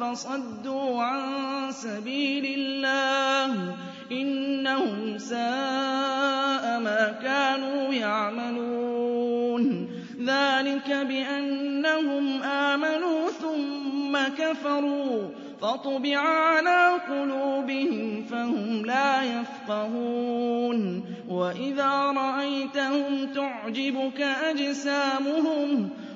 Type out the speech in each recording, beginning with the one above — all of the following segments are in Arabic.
فصدوا عن سبيل الله إنهم ساء ما كانوا يعملون. ذلك بأنهم آمنوا ثم كفروا فطبع على قلوبهم فهم لا يفقهون. وإذا رأيتهم تعجبك أجسامهم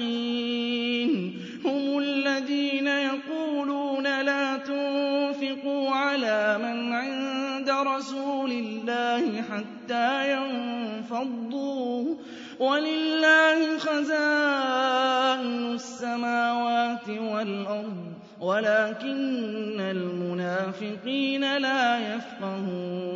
الفاسقين هم الذين يقولون لا تنفقوا على من عند رسول الله حتى ينفضوا ولله خزائن السماوات والأرض ولكن المنافقين لا يفقهون.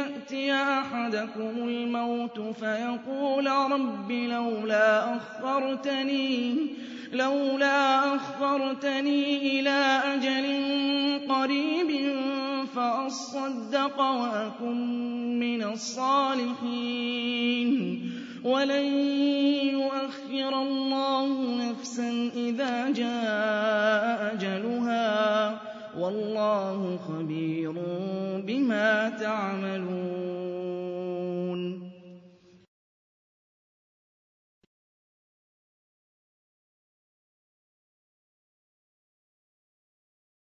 يأتي أحدكم الموت فيقول رب لولا أخرتني لولا أخرتني إلى أجل قريب فأصدق وأكن من الصالحين. ولن يؤخر الله نفسا إذا جاء والله خبير بما تعملون